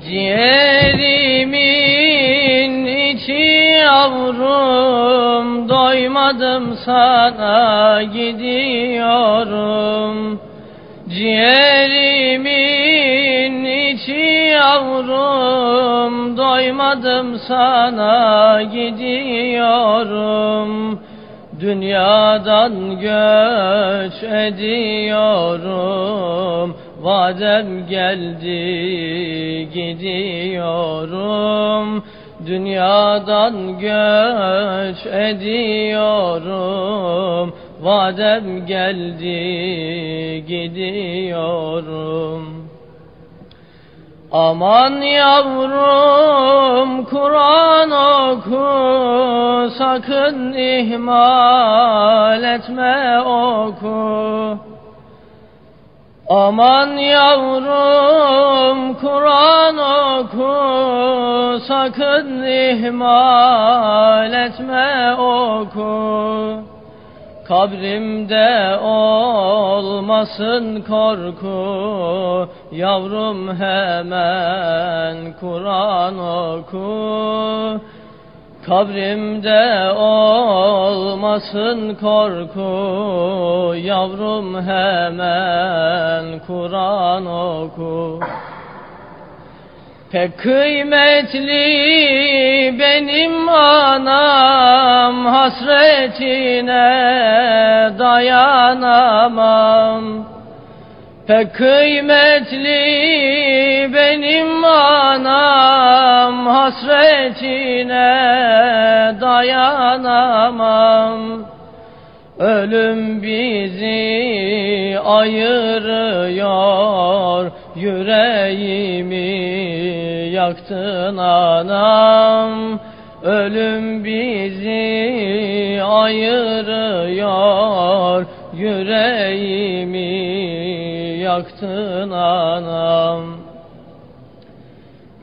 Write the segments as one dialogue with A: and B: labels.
A: Ciğerimin içi yavrum Doymadım sana gidiyorum. Ciğerimin içi yavrum Doymadım sana gidiyorum. Dünyadan göç ediyorum Vadem geldi gidiyorum. Dünyadan göç ediyorum. Vadem geldi gidiyorum. Aman yavrum Kur'an oku sakın ihmal etme oku Aman yavrum Kur'an oku sakın ihmal etme oku. Kabrimde olmasın korku Yavrum hemen Kur'an oku Kabrimde olmasın korku Yavrum hemen Kur'an oku. Pek kıymetli benim anam Hasretine dayanamam Pek kıymetli benim anam Hasretine dayanamam. Ölüm bizi ayırıyor Yüreğimi yaktın anam. Ölüm bizi ayırıyor Yüreğimi yaktın anam.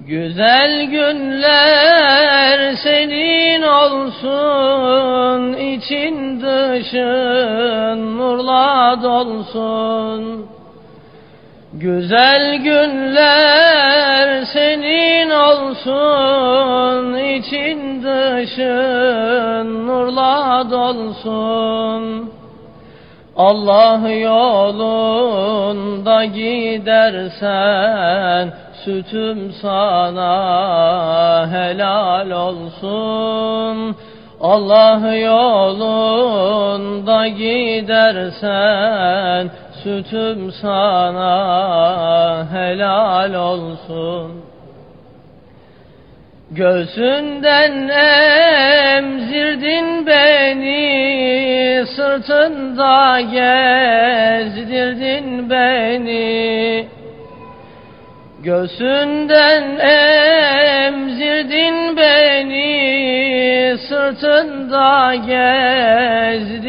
A: Güzel günler senin olsun için dışın nurla dolsun Güzel günler senin olsun için dışın nurla dolsun Allah yolunda gidersen sütüm sana helal olsun. Allah yolunda gidersen sütüm sana helal olsun Göğsünden emzirdin beni Sırtında gezdirdin beni. Göğsünden emzirdin beni Sırtında gezdirdin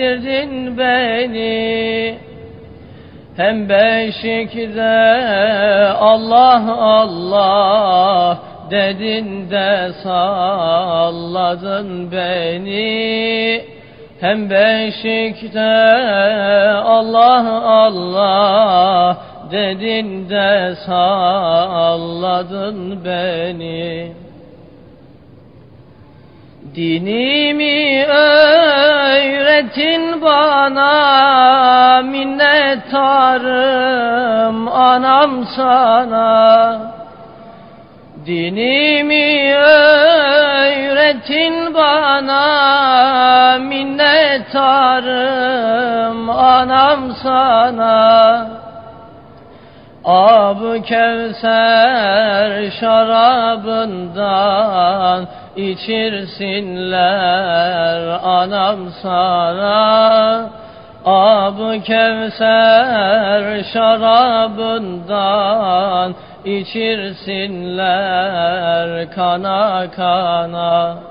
A: beni. Hem beşikte Allah Allah dedin de salladın beni. Hem beşikte Allah Allah. Dedin de salladın beni. Dinimi öğretin bana minnettarım anam sana Dinimi öğretin bana minnettarım anam sana. Ab Kevser şarabından içirsinler anam sana. Ab Kevser şarabından içirsinler kana kana